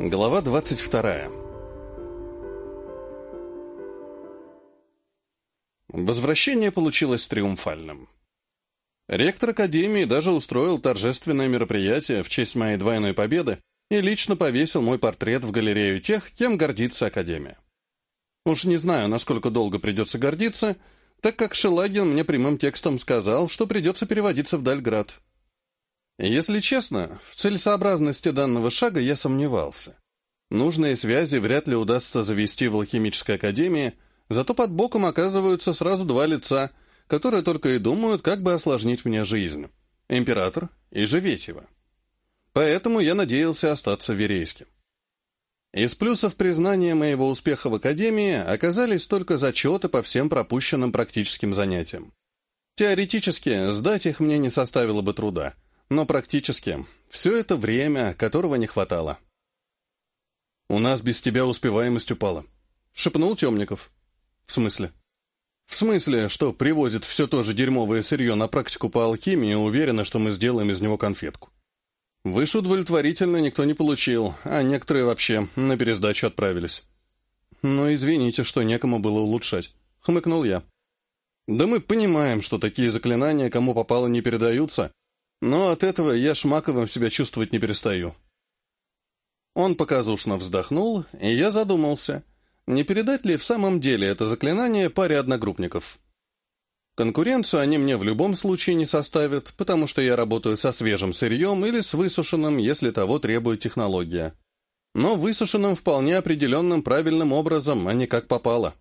Глава 22. Возвращение получилось триумфальным. Ректор Академии даже устроил торжественное мероприятие в честь моей двойной победы и лично повесил мой портрет в галерею тех, кем гордится Академия. Уж не знаю, насколько долго придется гордиться, так как Шелагин мне прямым текстом сказал, что придется переводиться в Дальград. Если честно, в целесообразности данного шага я сомневался. Нужные связи вряд ли удастся завести в Алхимической академии, зато под боком оказываются сразу два лица, которые только и думают, как бы осложнить мне жизнь. Император и Живетьева. Поэтому я надеялся остаться верейским. Из плюсов признания моего успеха в академии оказались только зачеты по всем пропущенным практическим занятиям. Теоретически, сдать их мне не составило бы труда — но практически все это время, которого не хватало. «У нас без тебя успеваемость упала», — шепнул Темников. «В смысле?» «В смысле, что привозит все то же дерьмовое сырье на практику по алхимии и уверена, что мы сделаем из него конфетку. Выше удовлетворительно никто не получил, а некоторые вообще на пересдачу отправились. «Ну, извините, что некому было улучшать», — хмыкнул я. «Да мы понимаем, что такие заклинания кому попало не передаются, но от этого я Шмаковым себя чувствовать не перестаю. Он показушно вздохнул, и я задумался, не передать ли в самом деле это заклинание паре одногруппников. Конкуренцию они мне в любом случае не составят, потому что я работаю со свежим сырьем или с высушенным, если того требует технология. Но высушенным вполне определенным правильным образом, а не как попало.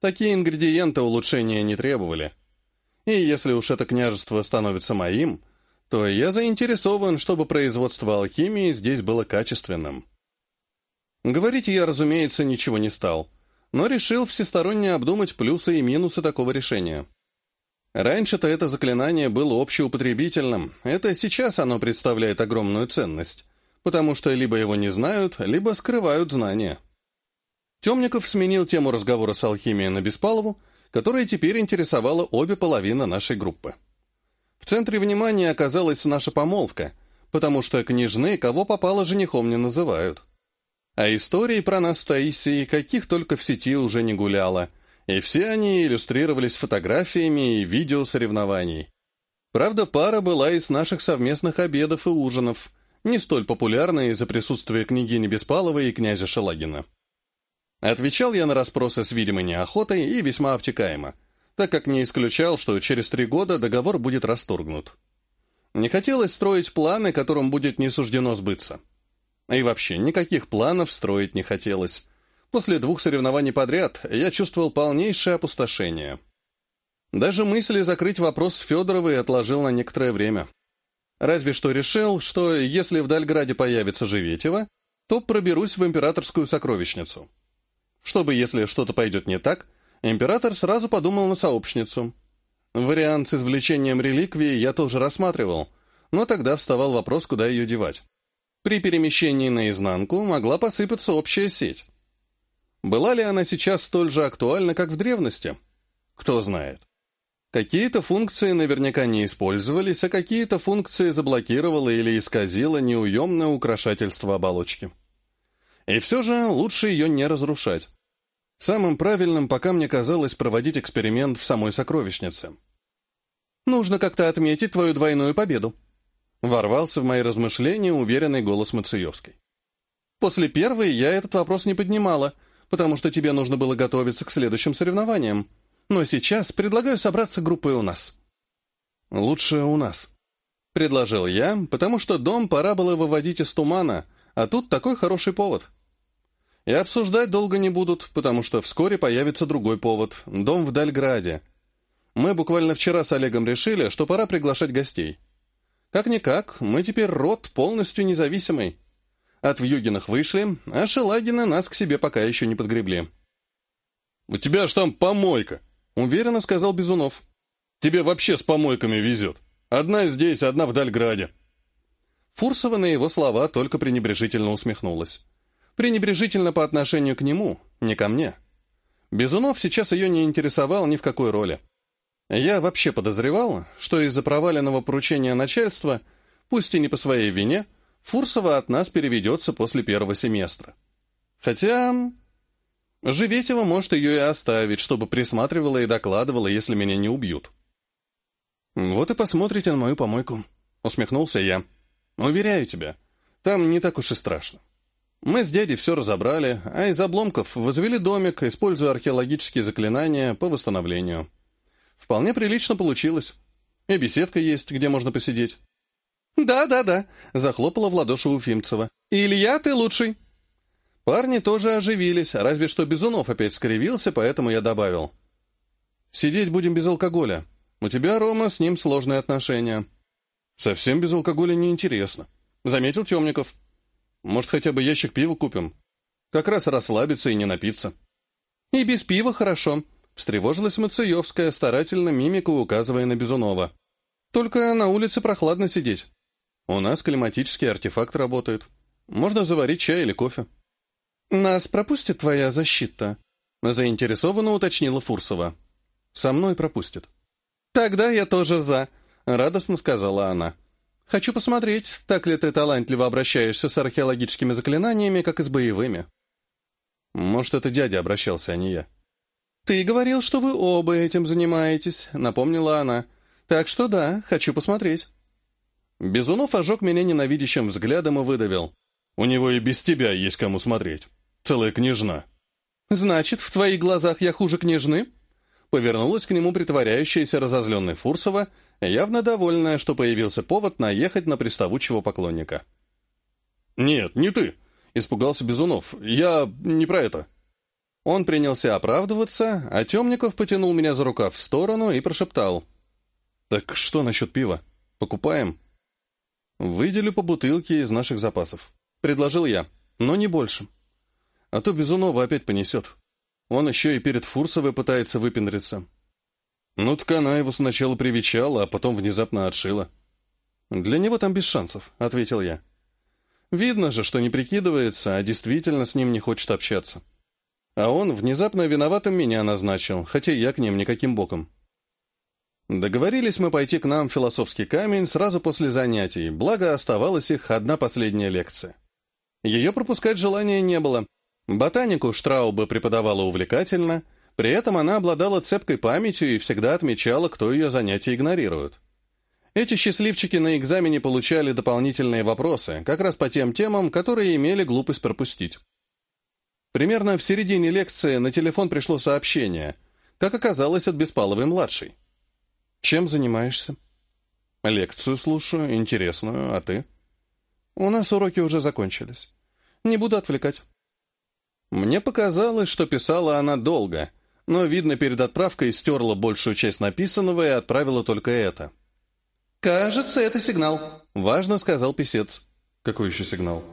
Такие ингредиенты улучшения не требовали. И если уж это княжество становится моим, то я заинтересован, чтобы производство алхимии здесь было качественным. Говорить я, разумеется, ничего не стал, но решил всесторонне обдумать плюсы и минусы такого решения. Раньше-то это заклинание было общеупотребительным, это сейчас оно представляет огромную ценность, потому что либо его не знают, либо скрывают знания. Темников сменил тему разговора с алхимией на Беспалову, которая теперь интересовала обе половины нашей группы. В центре внимания оказалась наша помолвка, потому что княжны кого попало женихом не называют. А истории про нас с каких только в сети уже не гуляло, и все они иллюстрировались фотографиями и видео соревнований. Правда, пара была из наших совместных обедов и ужинов, не столь популярная из-за присутствия княгини Беспаловой и князя Шелагина. Отвечал я на расспросы с видимой неохотой и весьма обтекаемо – так как не исключал, что через три года договор будет расторгнут. Не хотелось строить планы, которым будет не суждено сбыться. И вообще, никаких планов строить не хотелось. После двух соревнований подряд я чувствовал полнейшее опустошение. Даже мысли закрыть вопрос с Федоровой отложил на некоторое время. Разве что решил, что если в Дальграде появится Живетева, то проберусь в императорскую сокровищницу. Чтобы, если что-то пойдет не так, Император сразу подумал на сообщницу. Вариант с извлечением реликвии я тоже рассматривал, но тогда вставал вопрос, куда ее девать. При перемещении наизнанку могла посыпаться общая сеть. Была ли она сейчас столь же актуальна, как в древности? Кто знает. Какие-то функции наверняка не использовались, а какие-то функции заблокировало или исказило неуемное украшательство оболочки. И все же лучше ее не разрушать. Самым правильным пока мне казалось проводить эксперимент в самой сокровищнице. «Нужно как-то отметить твою двойную победу», — ворвался в мои размышления уверенный голос Мациевской. «После первой я этот вопрос не поднимала, потому что тебе нужно было готовиться к следующим соревнованиям. Но сейчас предлагаю собраться группой у нас». «Лучше у нас», — предложил я, потому что дом пора было выводить из тумана, а тут такой хороший повод — и обсуждать долго не будут, потому что вскоре появится другой повод — дом в Дальграде. Мы буквально вчера с Олегом решили, что пора приглашать гостей. Как-никак, мы теперь род полностью независимый. От Вьюгиных вышли, а Шелагина нас к себе пока еще не подгребли. «У тебя ж там помойка», — уверенно сказал Безунов. «Тебе вообще с помойками везет. Одна здесь, одна в Дальграде». Фурсова на его слова только пренебрежительно усмехнулась пренебрежительно по отношению к нему, не ко мне. Безунов сейчас ее не интересовал ни в какой роли. Я вообще подозревал, что из-за проваленного поручения начальства, пусть и не по своей вине, Фурсова от нас переведется после первого семестра. Хотя... Живетева может ее и оставить, чтобы присматривала и докладывала, если меня не убьют. «Вот и посмотрите на мою помойку», — усмехнулся я. «Уверяю тебя, там не так уж и страшно. Мы с дядей все разобрали, а из обломков возвели домик, используя археологические заклинания по восстановлению. Вполне прилично получилось. И беседка есть, где можно посидеть». «Да-да-да», — захлопала в ладоши Уфимцева. «Илья, ты лучший». Парни тоже оживились, разве что Безунов опять скривился, поэтому я добавил. «Сидеть будем без алкоголя. У тебя, Рома, с ним сложные отношения». «Совсем без алкоголя неинтересно», — заметил Темников. «Может, хотя бы ящик пива купим? Как раз расслабиться и не напиться». «И без пива хорошо», — встревожилась Мацеевская, старательно мимику указывая на Безунова. «Только на улице прохладно сидеть. У нас климатический артефакт работает. Можно заварить чай или кофе». «Нас пропустит твоя защита?» Заинтересованно уточнила Фурсова. «Со мной пропустит». «Тогда я тоже за», — радостно сказала она. «Хочу посмотреть, так ли ты талантливо обращаешься с археологическими заклинаниями, как и с боевыми». «Может, это дядя обращался, а не я». «Ты говорил, что вы оба этим занимаетесь», — напомнила она. «Так что да, хочу посмотреть». Безунов ожег меня ненавидящим взглядом и выдавил. «У него и без тебя есть кому смотреть». Целая княжна. «Значит, в твоих глазах я хуже княжны?» Повернулась к нему притворяющаяся разозленной Фурсова, явно довольная, что появился повод наехать на приставучего поклонника. «Нет, не ты!» — испугался Безунов. «Я не про это». Он принялся оправдываться, а Темников потянул меня за рукав в сторону и прошептал. «Так что насчет пива? Покупаем?» «Выделю по бутылке из наших запасов», — предложил я, — «но не больше». А то Безунова опять понесет. Он еще и перед Фурсовой пытается выпендриться. Ну, так она его сначала привечала, а потом внезапно отшила. «Для него там без шансов», — ответил я. «Видно же, что не прикидывается, а действительно с ним не хочет общаться. А он внезапно виноватым меня назначил, хотя я к ним никаким боком». Договорились мы пойти к нам в философский камень сразу после занятий, благо оставалась их одна последняя лекция. Ее пропускать желания не было, Ботанику Штрауба преподавала увлекательно, при этом она обладала цепкой памятью и всегда отмечала, кто ее занятия игнорирует. Эти счастливчики на экзамене получали дополнительные вопросы, как раз по тем темам, которые имели глупость пропустить. Примерно в середине лекции на телефон пришло сообщение, как оказалось от Беспаловой-младшей. «Чем занимаешься?» «Лекцию слушаю, интересную, а ты?» «У нас уроки уже закончились. Не буду отвлекать». Мне показалось, что писала она долго, но, видно, перед отправкой стерла большую часть написанного и отправила только это. «Кажется, это сигнал», — важно сказал писец. «Какой еще сигнал?»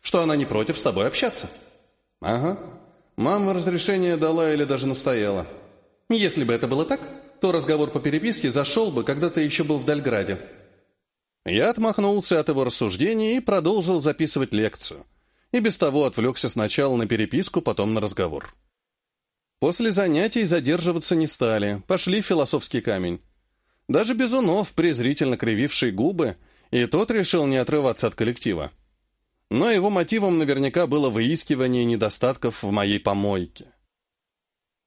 «Что она не против с тобой общаться». «Ага. Мама разрешение дала или даже настояла». «Если бы это было так, то разговор по переписке зашел бы, когда ты еще был в Дальграде». Я отмахнулся от его рассуждений и продолжил записывать лекцию и без того отвлекся сначала на переписку, потом на разговор. После занятий задерживаться не стали, пошли в философский камень. Даже Безунов, презрительно крививший губы, и тот решил не отрываться от коллектива. Но его мотивом наверняка было выискивание недостатков в моей помойке.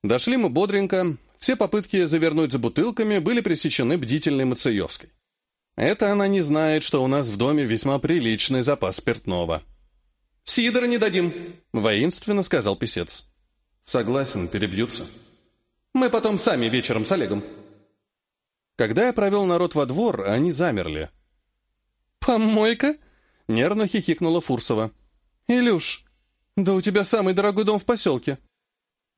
Дошли мы бодренько, все попытки завернуть за бутылками были пресечены бдительной Мацеевской. Это она не знает, что у нас в доме весьма приличный запас спиртного. «Сидора не дадим», — воинственно сказал писец. «Согласен, перебьются. Мы потом сами вечером с Олегом». Когда я провел народ во двор, они замерли. «Помойка?» — нервно хихикнула Фурсова. «Илюш, да у тебя самый дорогой дом в поселке».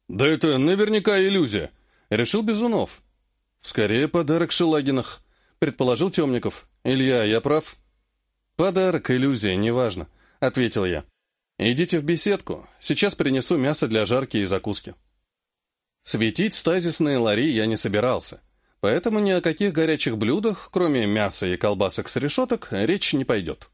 «Да это наверняка иллюзия», — решил Безунов. «Скорее подарок Шелагинах», — предположил Темников. «Илья, я прав?» «Подарок, иллюзия, неважно», — ответил я. «Идите в беседку, сейчас принесу мясо для жарки и закуски». Светить стазисные лари я не собирался, поэтому ни о каких горячих блюдах, кроме мяса и колбасок с решеток, речь не пойдет.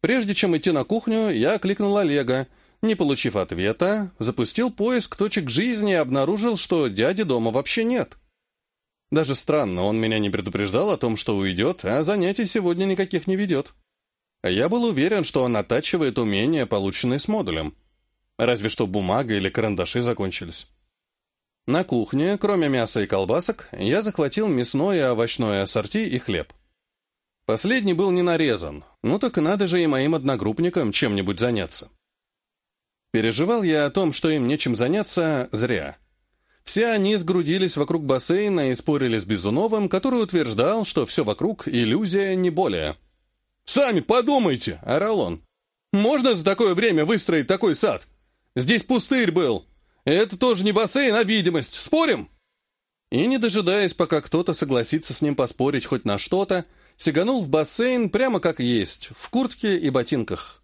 Прежде чем идти на кухню, я окликнул Олега, не получив ответа, запустил поиск точек жизни и обнаружил, что дяди дома вообще нет. Даже странно, он меня не предупреждал о том, что уйдет, а занятий сегодня никаких не ведет. Я был уверен, что он оттачивает умения, полученные с модулем. Разве что бумага или карандаши закончились. На кухне, кроме мяса и колбасок, я захватил мясное и овощное ассорти и хлеб. Последний был не нарезан, ну так надо же и моим одногруппникам чем-нибудь заняться. Переживал я о том, что им нечем заняться, зря. Все они сгрудились вокруг бассейна и спорили с Безуновым, который утверждал, что все вокруг — иллюзия, не более. «Сами подумайте!» — орал он. «Можно за такое время выстроить такой сад? Здесь пустырь был. Это тоже не бассейн, а видимость. Спорим?» И, не дожидаясь, пока кто-то согласится с ним поспорить хоть на что-то, сиганул в бассейн прямо как есть, в куртке и ботинках.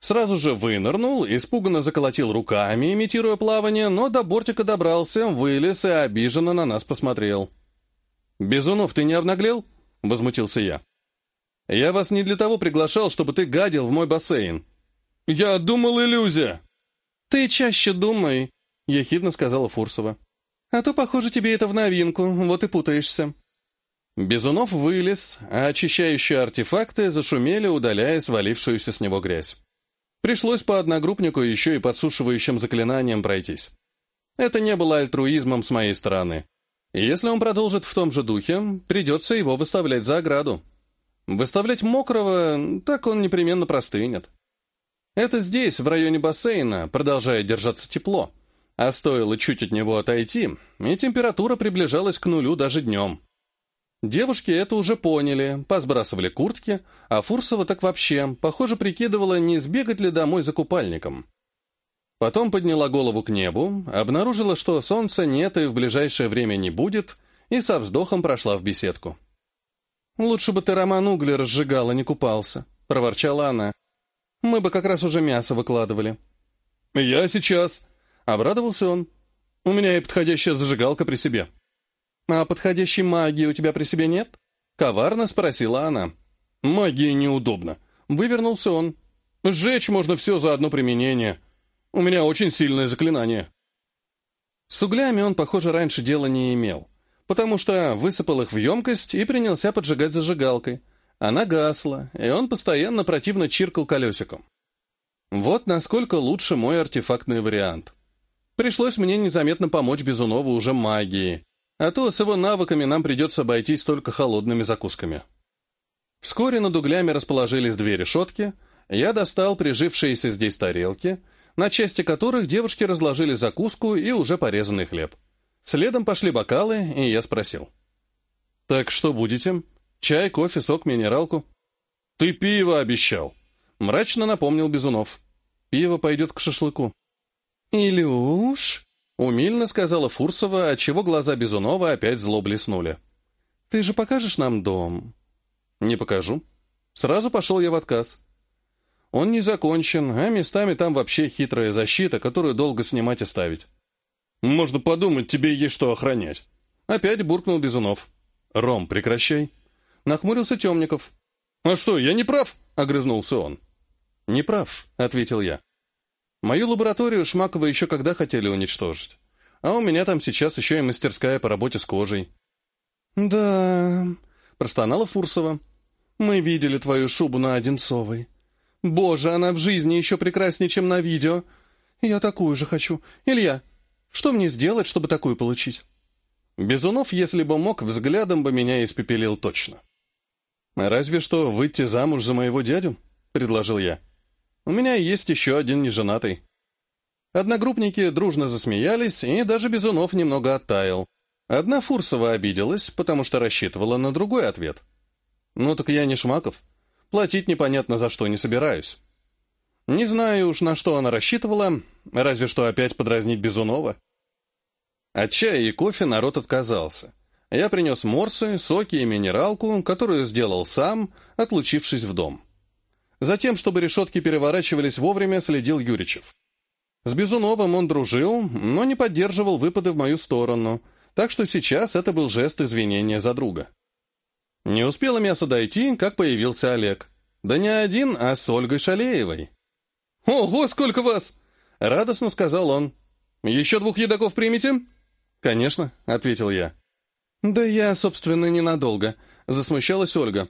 Сразу же вынырнул, испуганно заколотил руками, имитируя плавание, но до бортика добрался, вылез и обиженно на нас посмотрел. «Безунов, ты не обнаглел?» — возмутился я. «Я вас не для того приглашал, чтобы ты гадил в мой бассейн». «Я думал, иллюзия!» «Ты чаще думай», — ехидно сказала Фурсова. «А то, похоже, тебе это в новинку, вот и путаешься». Безунов вылез, а очищающие артефакты зашумели, удаляя свалившуюся с него грязь. Пришлось по одногруппнику еще и подсушивающим заклинанием пройтись. Это не было альтруизмом с моей стороны. если он продолжит в том же духе, придется его выставлять за ограду. Выставлять мокрого, так он непременно простынет. Это здесь, в районе бассейна, продолжает держаться тепло. А стоило чуть от него отойти, и температура приближалась к нулю даже днем. Девушки это уже поняли, посбрасывали куртки, а Фурсова так вообще, похоже, прикидывала, не сбегать ли домой за купальником. Потом подняла голову к небу, обнаружила, что солнца нет и в ближайшее время не будет, и со вздохом прошла в беседку. «Лучше бы ты роман угли разжигала, не купался», — проворчала она. «Мы бы как раз уже мясо выкладывали». «Я сейчас», — обрадовался он. «У меня и подходящая зажигалка при себе». «А подходящей магии у тебя при себе нет?» — коварно спросила она. «Магии неудобно». Вывернулся он. «Сжечь можно все за одно применение. У меня очень сильное заклинание». С углями он, похоже, раньше дела не имел, потому что высыпал их в емкость и принялся поджигать зажигалкой. Она гасла, и он постоянно противно чиркал колесиком. Вот насколько лучше мой артефактный вариант. Пришлось мне незаметно помочь Безунову уже магией. А то с его навыками нам придется обойтись только холодными закусками. Вскоре над углями расположились две решетки, я достал прижившиеся здесь тарелки, на части которых девушки разложили закуску и уже порезанный хлеб. Следом пошли бокалы, и я спросил. «Так что будете? Чай, кофе, сок, минералку?» «Ты пиво обещал!» — мрачно напомнил Безунов. «Пиво пойдет к шашлыку». «Илюш!» Умильно сказала Фурсова, отчего глаза Безунова опять зло блеснули. «Ты же покажешь нам дом?» «Не покажу». Сразу пошел я в отказ. Он не закончен, а местами там вообще хитрая защита, которую долго снимать и ставить. «Можно подумать, тебе есть что охранять». Опять буркнул Безунов. «Ром, прекращай». Нахмурился Темников. «А что, я не прав?» — огрызнулся он. «Не прав», — ответил я. Мою лабораторию Шмакова еще когда хотели уничтожить. А у меня там сейчас еще и мастерская по работе с кожей. «Да...» — простонала Фурсова. «Мы видели твою шубу на Одинцовой. Боже, она в жизни еще прекраснее, чем на видео. Я такую же хочу. Илья, что мне сделать, чтобы такую получить?» Безунов, если бы мог, взглядом бы меня испепелил точно. «Разве что выйти замуж за моего дядю?» — предложил я. У меня есть еще один неженатый. Одногруппники дружно засмеялись, и даже Безунов немного оттаял. Одна Фурсова обиделась, потому что рассчитывала на другой ответ. «Ну так я не Шмаков. Платить непонятно за что не собираюсь». Не знаю уж, на что она рассчитывала, разве что опять подразнить Безунова. От чая и кофе народ отказался. Я принес морсы, соки и минералку, которую сделал сам, отлучившись в дом. Затем, чтобы решетки переворачивались вовремя, следил Юричев. С Безуновым он дружил, но не поддерживал выпады в мою сторону, так что сейчас это был жест извинения за друга. Не успело мясо дойти, как появился Олег. Да не один, а с Ольгой Шалеевой. «Ого, сколько вас!» — радостно сказал он. «Еще двух едоков примете?» «Конечно», — ответил я. «Да я, собственно, ненадолго», — засмущалась Ольга.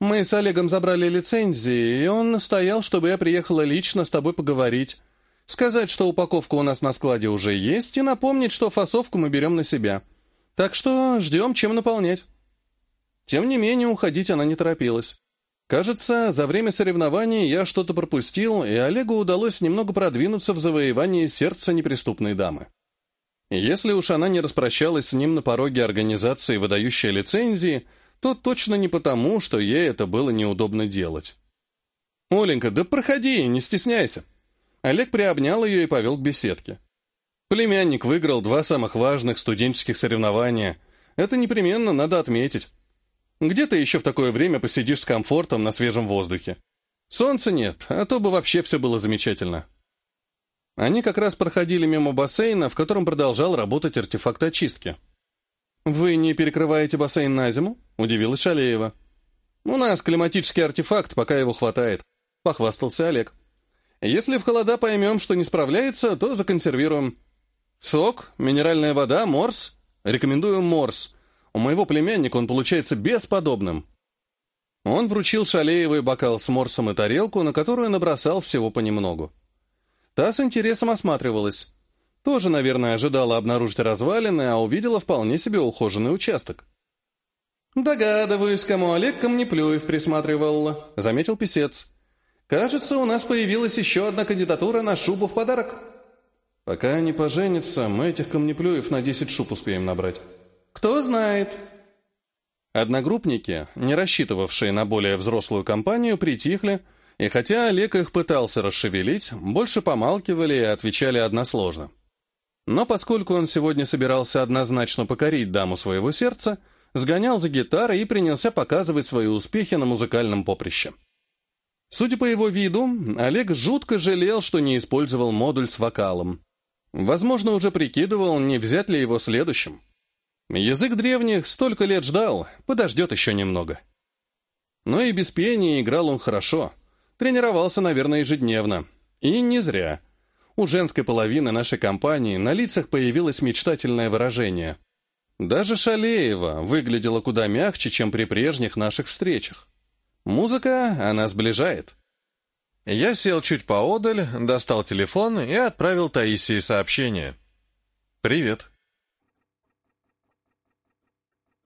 Мы с Олегом забрали лицензии, и он настоял, чтобы я приехала лично с тобой поговорить, сказать, что упаковка у нас на складе уже есть, и напомнить, что фасовку мы берем на себя. Так что ждем, чем наполнять». Тем не менее, уходить она не торопилась. Кажется, за время соревнований я что-то пропустил, и Олегу удалось немного продвинуться в завоевании сердца неприступной дамы. Если уж она не распрощалась с ним на пороге организации, выдающей лицензии, то точно не потому, что ей это было неудобно делать. «Оленька, да проходи, не стесняйся!» Олег приобнял ее и повел к беседке. Племянник выиграл два самых важных студенческих соревнования. Это непременно надо отметить. Где ты еще в такое время посидишь с комфортом на свежем воздухе? Солнца нет, а то бы вообще все было замечательно. Они как раз проходили мимо бассейна, в котором продолжал работать артефакт очистки. «Вы не перекрываете бассейн на зиму?» — удивилась Шалеева. «У нас климатический артефакт, пока его хватает», — похвастался Олег. «Если в холода поймем, что не справляется, то законсервируем. Сок, минеральная вода, морс. Рекомендую морс. У моего племянника он получается бесподобным. Он вручил Шалеевой бокал с морсом и тарелку, на которую набросал всего понемногу. Та с интересом осматривалась. Тоже, наверное, ожидала обнаружить развалины, а увидела вполне себе ухоженный участок. «Догадываюсь, кому Олег Камнеплюев присматривал», — заметил писец. «Кажется, у нас появилась еще одна кандидатура на шубу в подарок». «Пока они поженятся, мы этих Камнеплюев на десять шуб успеем набрать». Кто знает. Одногруппники, не рассчитывавшие на более взрослую компанию, притихли, и хотя Олег их пытался расшевелить, больше помалкивали и отвечали односложно. Но поскольку он сегодня собирался однозначно покорить даму своего сердца, сгонял за гитарой и принялся показывать свои успехи на музыкальном поприще. Судя по его виду, Олег жутко жалел, что не использовал модуль с вокалом. Возможно, уже прикидывал, не взять ли его следующим. Язык древних столько лет ждал, подождет еще немного. Но и без пения играл он хорошо. Тренировался, наверное, ежедневно. И не зря. У женской половины нашей компании на лицах появилось мечтательное выражение. Даже Шалеева выглядела куда мягче, чем при прежних наших встречах. Музыка, она сближает. Я сел чуть поодаль, достал телефон и отправил Таисии сообщение. «Привет.